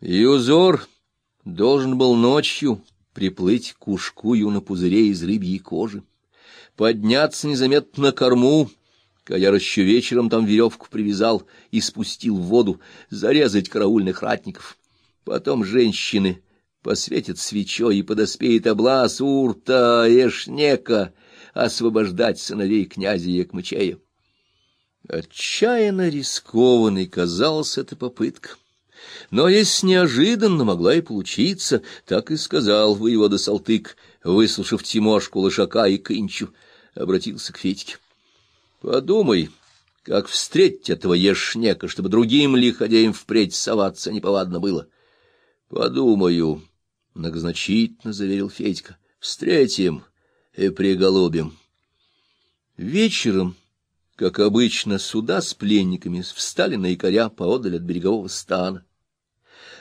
Юзор должен был ночью приплыть к ушкую на пузыре из рыбьей кожи, подняться незаметно на корму, Кояр еще вечером там веревку привязал и спустил в воду, зарезать караульных ратников. Потом женщины посветят свечой, и подоспеет облас Урта Эшнека освобождать сыновей князя Якмычея. Отчаянно рискованной казалась эта попытка. Но если неожиданно могла и получиться, так и сказал воевода Салтык, выслушав Тимошку, Лошака и Кынчу, обратился к Федьке. — Подумай, как встретить этого ешнека, чтобы другим лиходеям впредь соваться неповадно было. — Подумаю, — многозначительно заверил Федька, — встретим и приголубим. Вечером... Как обычно, суда с пленниками встали на якоря поодаль от берегового стана.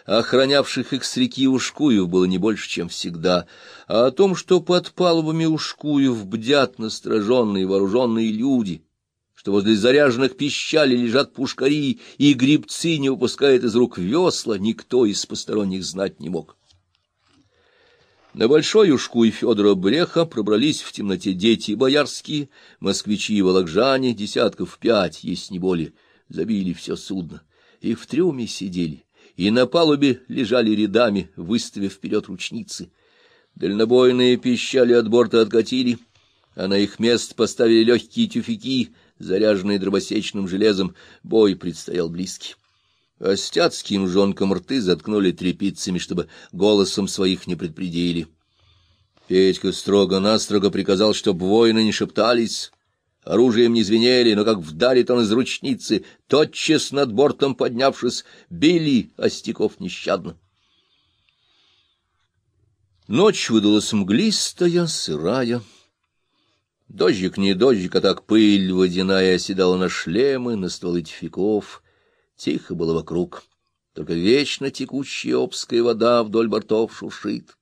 Охранявших их с реки Ушкуев было не больше, чем всегда, а о том, что под палубами Ушкуев бдят настороженные вооруженные люди, что возле заряженных пищалей лежат пушкари, и грибцы не выпускают из рук весла, никто из посторонних знать не мог. На Большой Ушку и Федора Бреха пробрались в темноте дети боярские, москвичи и волокжане, десятков пять, есть не более, забили все судно, и в трюме сидели, и на палубе лежали рядами, выставив вперед ручницы. Дальнобойные пищали от борта откатили, а на их место поставили легкие тюфяки, заряженные дробосечным железом, бой предстоял близкий. Остяцким жонкам рты заткнули тряпицами, чтобы голосом своих не предупредили. Петька строго-настрого приказал, чтоб воины не шептались, оружием не звенели, но как вдарит он из ручницы, тотчас над бортом поднявшись, били остяков нещадно. Ночь выдалась мглистая, сырая. Дождик не дождик, а так пыль водяная оседала на шлемы, на стволы тюфяков — Тихо было вокруг, только вечно текущая обская вода вдоль бортов шуршит.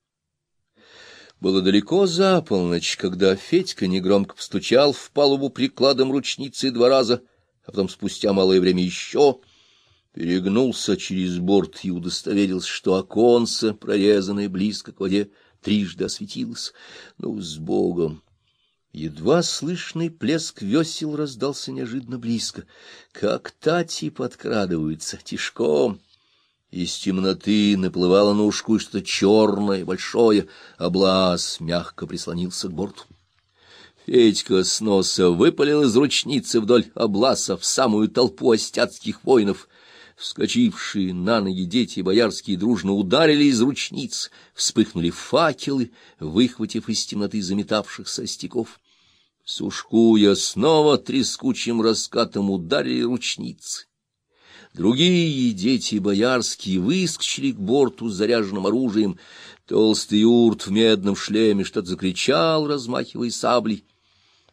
Было далеко за полночь, когда Федька негромко постучал в палубу прикладом ручницы два раза, а потом спустя малое время еще перегнулся через борт и удостоверился, что оконце, прорезанное близко к воде, трижды осветилось. Ну, с Богом! Едва слышный плеск весел раздался неожиданно близко. Как тати подкрадываются, тишком. Из темноты наплывало на ушку что-то черное, большое, облаз мягко прислонился к борту. Федька с носа выпалил из ручницы вдоль обласа в самую толпу остяцких воинов. Вскочившие на ноги дети боярские дружно ударили из ручниц, вспыхнули факелы, выхватив из темноты заметавшихся остяков. Сушкуя снова трескучим раскатом ударили ручницы. Другие дети боярские выскочили к борту с заряженным оружием. Толстый урт в медном шлеме что-то закричал, размахивая саблей.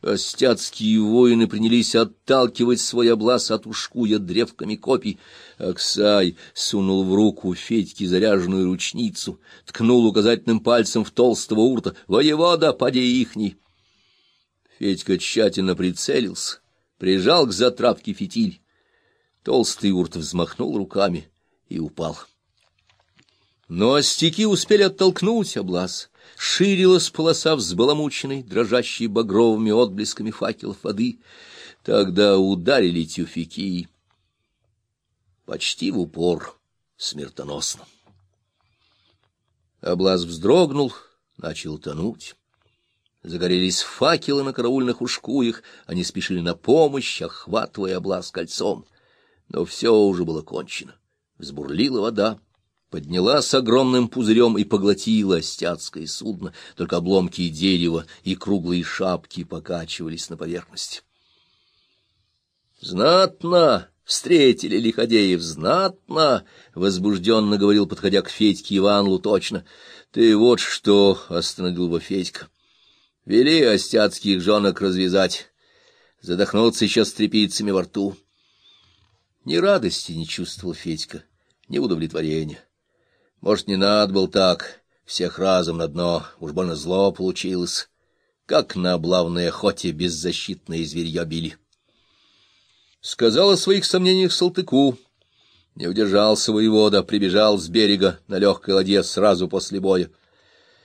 Остяцкие воины принялись отталкивать свой облаз от ушкуя древками копий. Аксай сунул в руку Федьке заряженную ручницу, ткнул указательным пальцем в толстого урта. «Воевода, поди ихний!» Федька тщательно прицелился, прижал к затравке фитиль. Толстый урт взмахнул руками и упал. Но остяки успели оттолкнуть облаз. Ширилась полоса взбаламученной, дрожащей багровыми отблесками факелов воды. Тогда ударили тюфяки. Почти в упор, смертоносно. Облаз вздрогнул, начал тонуть. Загорелись факелы на караульных ушкуях, они спешили на помощь, охватывая облаз кольцом. Но все уже было кончено. Взбурлила вода, поднялась огромным пузырем и поглотила остяцкое судно, только обломки дерева и круглые шапки покачивались на поверхности. «Знатно!» встретили лиходеев знатно, — возбужденно говорил, подходя к Федьке Иван Луточно. — Ты вот что, — остановил его Федька, Вели остяцких женок развязать, задохнуться еще с тряпицами во рту. Ни радости не чувствовал Федька, ни удовлетворения. Может, не надо был так, всех разом на дно, уж больно зло получилось, как на облавной охоте беззащитные зверья били. Сказал о своих сомнениях Салтыку. Не удержался воевода, прибежал с берега на легкой ладье сразу после боя.